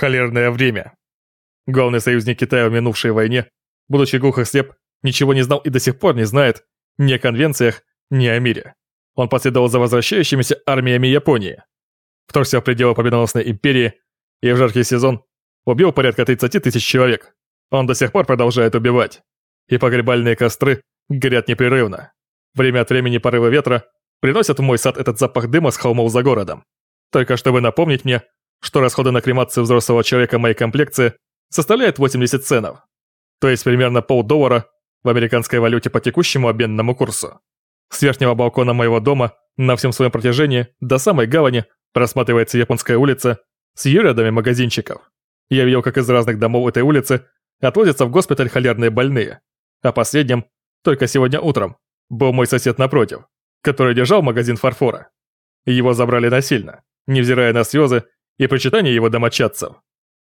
холерное время. Главный союзник Китая в минувшей войне, будучи глух и слеп, ничего не знал и до сих пор не знает ни о конвенциях, ни о мире. Он последовал за возвращающимися армиями Японии, вторгся в пределы победоносной империи и в жаркий сезон убил порядка 30 тысяч человек. Он до сих пор продолжает убивать. И погребальные костры горят непрерывно. Время от времени порывы ветра приносят в мой сад этот запах дыма с холмов за городом. Только чтобы напомнить мне, что расходы на кремацию взрослого человека моей комплекции составляют 80 ценов. То есть примерно полдоллара в американской валюте по текущему обменному курсу. С верхнего балкона моего дома на всем своем протяжении до самой гавани просматривается японская улица с ее рядами магазинчиков. Я видел, как из разных домов этой улицы отвозятся в госпиталь холерные больные. А последним, только сегодня утром, был мой сосед напротив, который держал магазин фарфора. Его забрали насильно, невзирая на слезы и прочитание его домочадцев.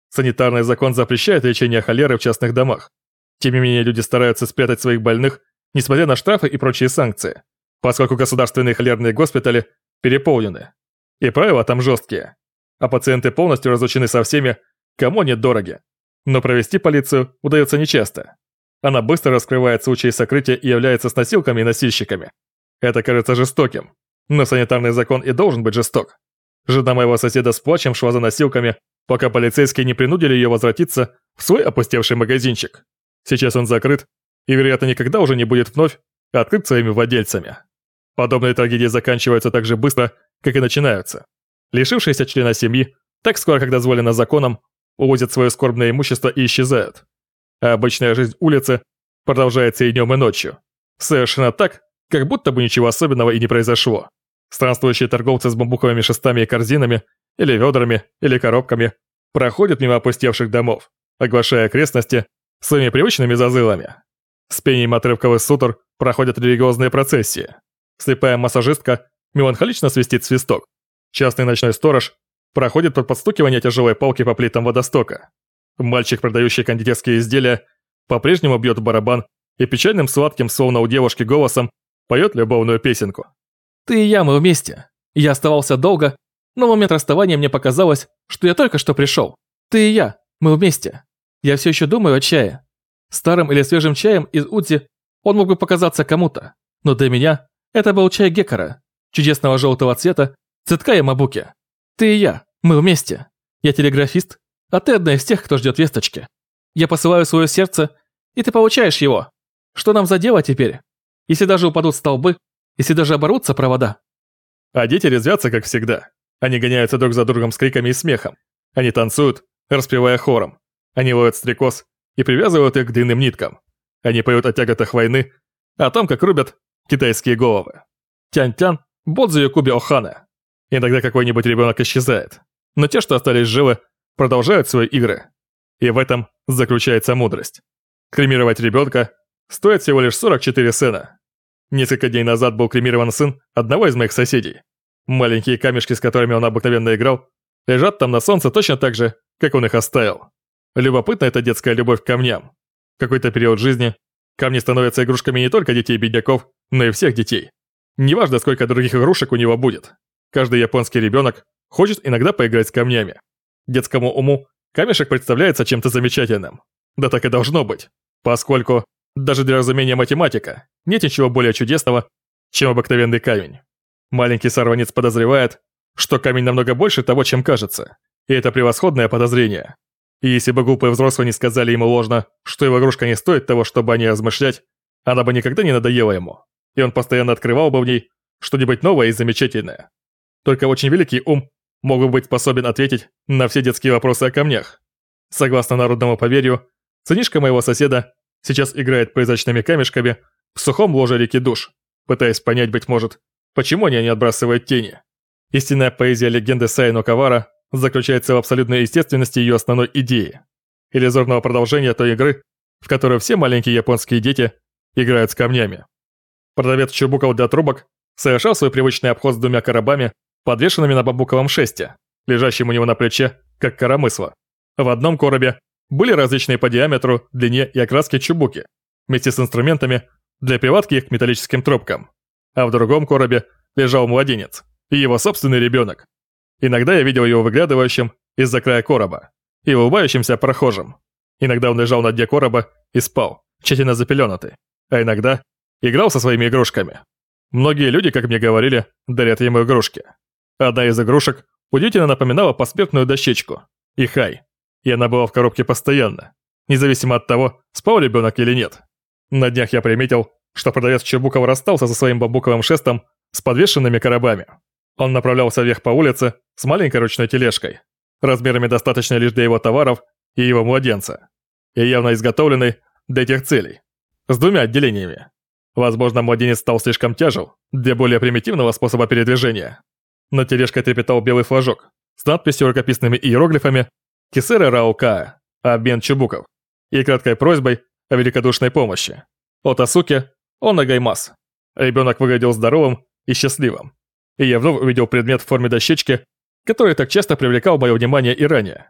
Санитарный закон запрещает лечение холеры в частных домах. Тем не менее, люди стараются спрятать своих больных, несмотря на штрафы и прочие санкции, поскольку государственные холерные госпитали переполнены. И правила там жесткие. А пациенты полностью разлучены со всеми, кому они дороги. Но провести полицию удается нечасто. Она быстро раскрывает случаи сокрытия и является с носилками и носильщиками. Это кажется жестоким, но санитарный закон и должен быть жесток. Жена моего соседа с плачем шла за носилками, пока полицейские не принудили ее возвратиться в свой опустевший магазинчик. Сейчас он закрыт и, вероятно, никогда уже не будет вновь открыт своими владельцами. Подобные трагедии заканчиваются так же быстро, как и начинаются. Лишившиеся члена семьи, так скоро, как дозволено законом, увозят свое скорбное имущество и исчезают. А обычная жизнь улицы продолжается и днем, и ночью. Совершенно так, как будто бы ничего особенного и не произошло. Странствующие торговцы с бамбуковыми шестами и корзинами, или ведрами, или коробками, проходят мимо опустевших домов, оглашая окрестности своими привычными зазылами. С пением отрывковых сутр проходят религиозные процессии. Слепая массажистка меланхолично свистит свисток. Частный ночной сторож проходит под подстукивание тяжелой палки по плитам водостока. Мальчик, продающий кондитерские изделия, по-прежнему бьет барабан и печальным сладким, словно у девушки голосом, поет любовную песенку. Ты и я, мы вместе. Я оставался долго, но в момент расставания мне показалось, что я только что пришел. Ты и я, мы вместе. Я все еще думаю о чае. Старым или свежим чаем из Удзи он мог бы показаться кому-то, но для меня это был чай Геккара, чудесного желтого цвета, цветка Ямабуки. Ты и я, мы вместе. Я телеграфист, а ты одна из тех, кто ждет весточки. Я посылаю свое сердце, и ты получаешь его. Что нам за дело теперь? Если даже упадут столбы, если даже оборвутся провода. А дети резвятся, как всегда. Они гоняются друг за другом с криками и смехом. Они танцуют, распевая хором. Они ловят стрекоз и привязывают их к длинным ниткам. Они поют о тяготах войны, о том, как рубят китайские головы. Тянь-тян, Бодзу Якуби Охана. Иногда какой-нибудь ребенок исчезает. Но те, что остались живы, продолжают свои игры. И в этом заключается мудрость. Кремировать ребенка стоит всего лишь 44 сена. Несколько дней назад был кремирован сын одного из моих соседей. Маленькие камешки, с которыми он обыкновенно играл, лежат там на солнце точно так же, как он их оставил. Любопытна эта детская любовь к камням. В какой-то период жизни камни становятся игрушками не только детей-бедняков, но и всех детей. Неважно, сколько других игрушек у него будет. Каждый японский ребенок хочет иногда поиграть с камнями. Детскому уму камешек представляется чем-то замечательным. Да так и должно быть, поскольку даже для разумения математика нет ничего более чудесного, чем обыкновенный камень. Маленький сорванец подозревает, что камень намного больше того, чем кажется, и это превосходное подозрение. И если бы глупые взрослые не сказали ему ложно, что его игрушка не стоит того, чтобы о ней размышлять, она бы никогда не надоела ему, и он постоянно открывал бы в ней что-нибудь новое и замечательное. Только очень великий ум мог бы быть способен ответить на все детские вопросы о камнях. Согласно народному поверью, сынишка моего соседа сейчас играет призрачными камешками в сухом ложе реки душ, пытаясь понять, быть может, почему они не отбрасывают тени. Истинная поэзия легенды Сайно Кавара заключается в абсолютной естественности ее основной идеи. Иллюзорного продолжения той игры, в которой все маленькие японские дети играют с камнями. Продавец чубуков для трубок совершал свой привычный обход с двумя коробами подвешенными на бамбуковом шесте, лежащем у него на плече, как коромысло. В одном коробе были различные по диаметру, длине и окраске чубуки, вместе с инструментами для приватки их к металлическим трубкам. А в другом коробе лежал младенец и его собственный ребенок. Иногда я видел его выглядывающим из-за края короба. и улыбающимся прохожим. Иногда он лежал на дне короба и спал, тщательно запеленатый, а иногда играл со своими игрушками. Многие люди, как мне говорили, дарят ему игрушки. Одна из игрушек удивительно напоминала посмертную дощечку. И хай. И она была в коробке постоянно, независимо от того, спал ребенок или нет. На днях я приметил, что продавец Чебуков расстался со своим бамбуковым шестом с подвешенными коробами. Он направлялся вверх по улице с маленькой ручной тележкой, размерами достаточно лишь для его товаров и его младенца, и явно изготовленный для этих целей, с двумя отделениями. Возможно, младенец стал слишком тяжел для более примитивного способа передвижения. На тележке трепетал белый флажок с надписью рукописными иероглифами «Кисера Раукаа», обмен чубуков, и краткой просьбой о великодушной помощи. От Асуки он Гаймас. Ребенок выглядел здоровым и счастливым. И я вновь увидел предмет в форме дощечки, который так часто привлекал мое внимание и ранее.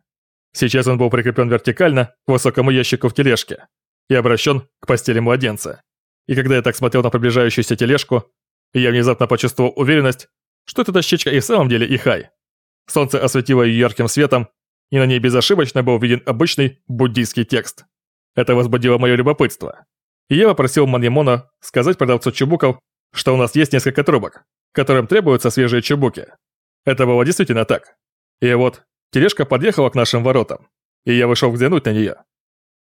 Сейчас он был прикреплен вертикально к высокому ящику в тележке и обращен к постели младенца. И когда я так смотрел на приближающуюся тележку, я внезапно почувствовал уверенность, что эта дощечка и в самом деле Ихай. Солнце осветило ее ярким светом, и на ней безошибочно был виден обычный буддийский текст. Это возбудило мое любопытство. И я попросил Маньямона сказать продавцу чубуков, что у нас есть несколько трубок, которым требуются свежие чубуки. Это было действительно так. И вот, тележка подъехала к нашим воротам, и я вышел взглянуть на нее.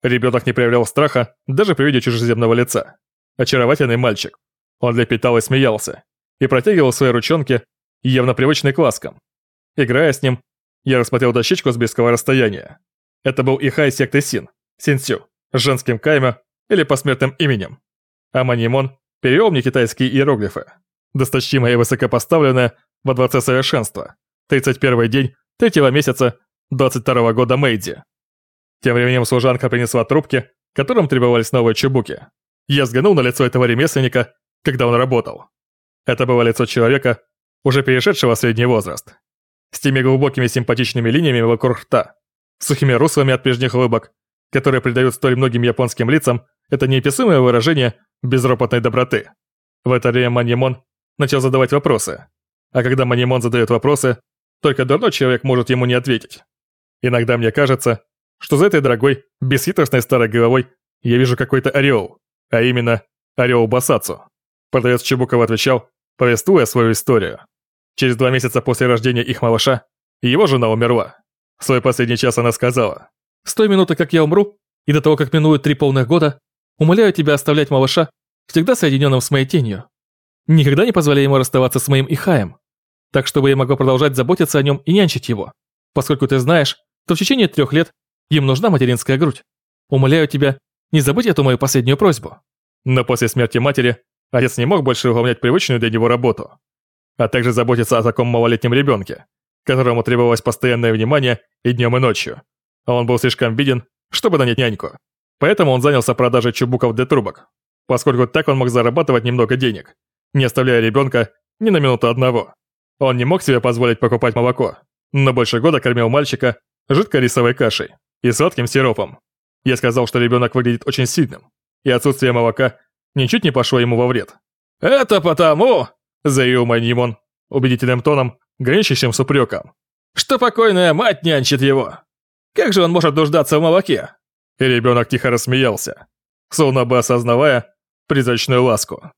Ребенок не проявлял страха даже при виде чужеземного лица. Очаровательный мальчик. Он лепетал и смеялся, и протягивал свои ручонки, явно привычный к ласкам. Играя с ним, я рассмотрел дощечку с близкого расстояния. Это был Ихай секты Син, Синсю, с женским кайма или посмертным именем. А перевел мне китайские иероглифы. Досточтимое и высокопоставленное во Дворце Совершенства. 31 день третьего месяца 22 года Мэйди. Тем временем служанка принесла трубки, которым требовались новые чебуки. Я взглянул на лицо этого ремесленника, когда он работал. Это было лицо человека, уже перешедшего средний возраст. С теми глубокими симпатичными линиями вокруг рта, сухими руслами от прежних улыбок, которые придают столь многим японским лицам это неописуемое выражение безропотной доброты. В это время Маньямон начал задавать вопросы. А когда Манимон задает вопросы, только дурной человек может ему не ответить. Иногда мне кажется, что за этой дорогой, бесхитростной старой головой я вижу какой-то ореол, а именно ореол Басацу. Продавец Чебуков отвечал, повествуя свою историю. Через два месяца после рождения их малыша его жена умерла. В свой последний час она сказала, «С той минуты, как я умру, и до того, как минуют три полных года, умоляю тебя оставлять малыша всегда соединенным с моей тенью. Никогда не позволяй ему расставаться с моим Ихаем, так чтобы я могла продолжать заботиться о нем и нянчить его. Поскольку ты знаешь, то в течение трех лет им нужна материнская грудь. Умоляю тебя, не забудь эту мою последнюю просьбу». Но после смерти матери отец не мог больше выполнять привычную для него работу, а также заботиться о таком малолетнем ребенке, которому требовалось постоянное внимание и днем, и ночью. А он был слишком беден, чтобы нанять няньку. Поэтому он занялся продажей чубуков для трубок, поскольку так он мог зарабатывать немного денег не оставляя ребенка ни на минуту одного. Он не мог себе позволить покупать молоко, но больше года кормил мальчика жидкой рисовой кашей и сладким сиропом. Я сказал, что ребенок выглядит очень сильным, и отсутствие молока ничуть не пошло ему во вред. «Это потому», — заявил Майнимон убедительным тоном, граничащим с упреком, «что покойная мать нянчит его. Как же он может нуждаться в молоке?» И ребенок тихо рассмеялся, словно бы осознавая призрачную ласку.